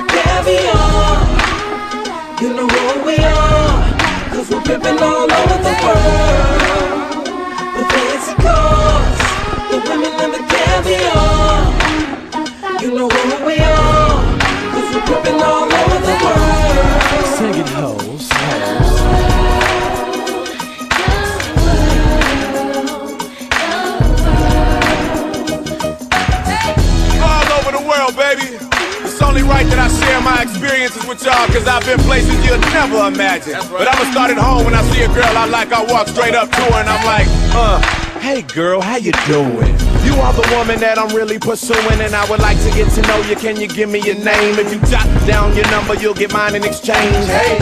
the caviar. You know who we are, cause we're pimping all over the world. The fancy cars, the women and the caviar. You know who we are, It's only right that I share my experiences with y'all, cause I've been places you'll never imagine. But I'ma start at home when I see a girl I like, I walk straight up to her and I'm like, uh, hey girl, how you doing? You are the woman that I'm really pursuing, and I would like to get to know you. Can you give me your name? If you jot down your number, you'll get mine in exchange. Hey.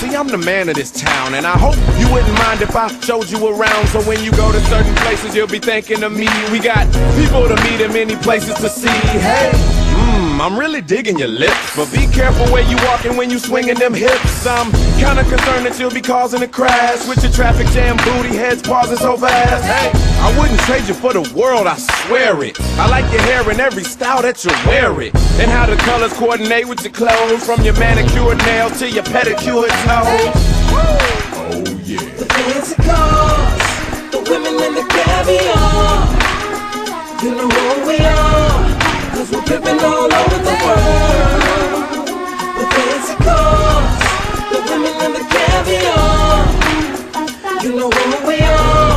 See, I'm the man of this town, and I hope you wouldn't mind if I showed you around. So when you go to certain places, you'll be thinking of me. We got people to meet and many places to see. Hey, mmm, I'm really digging your lips, but be careful where you walking when you swinging them hips. I'm kinda concerned that you'll be causing a crash with your traffic jam booty heads pausing so fast. Hey, I wouldn't trade you for the world, I swear it. I like your hair in every style that you wear it, and how the colors coordinate with your clothes, from your manicured nails to your pedicured toes. Oh yeah. The fancy cars, the women and the caviar. You know pimping all over the world. The fancy cars, the women and the caviar. You know who we are,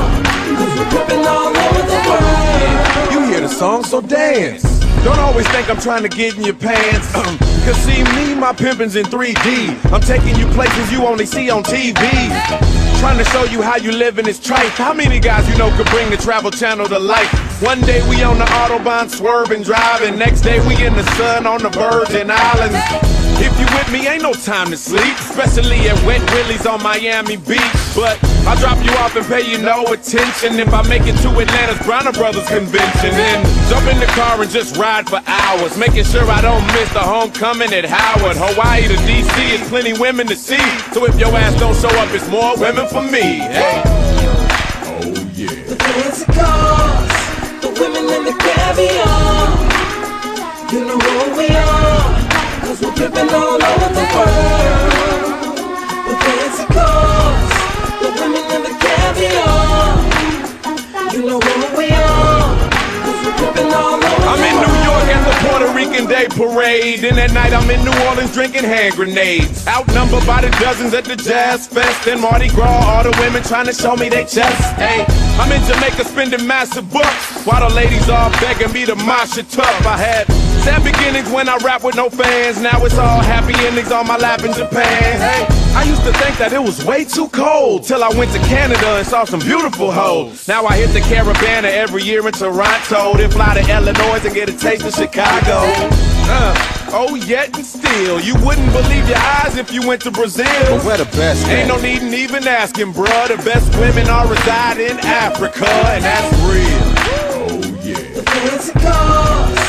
cause we're pimping all over the world. You hear the song, so dance. Don't always think I'm trying to get in your pants. Cause see me, my pimpin's in 3D. I'm taking you places you only see on TV. Trying to show you how you live in this trife. How many guys you know could bring the travel channel to life? One day we on the Autobahn swerving, driving. Next day we in the sun on the Virgin Islands. If you with me, ain't no time to sleep. Especially at Wet Willie's on Miami Beach. But I'll drop you off and pay you no attention. If I make it to Atlanta's Bronner Brothers convention, then jump in the car and just ride for hours. Making sure I don't miss the homecoming at Howard. Hawaii to DC is plenty women to see. So if your ass don't show up, it's more women for me. Hey. Oh yeah. The fancy cars, the women and the caviar. You know who we all over the world. The fancy cars, the women and the caviar. You know who we are, cause we're pimping all over I'm in. New York at the Puerto Rican Day Parade. Then at night I'm in New Orleans drinking hand grenades. Outnumbered by the dozens at the Jazz Fest and Mardi Gras. All the women trying to show me they chest. Hey, I'm in Jamaica spending massive bucks. While the ladies all begging me to mosh it tough. I had sad beginnings when I rap with no fans. Now it's all happy endings on my lap in Japan. Hey, I used to think that it was way too cold till I went to Canada and saw some beautiful hoes. Now I hit the Caribana every year in Toronto. Then fly to Illinois and get a taste of Chicago. Uh, oh, yet and still, you wouldn't believe your eyes if you went to Brazil. But we're the best. Ain't no man. need in even asking, bruh. The best women all reside in Africa, and that's real. Oh, yeah. The fancy cars,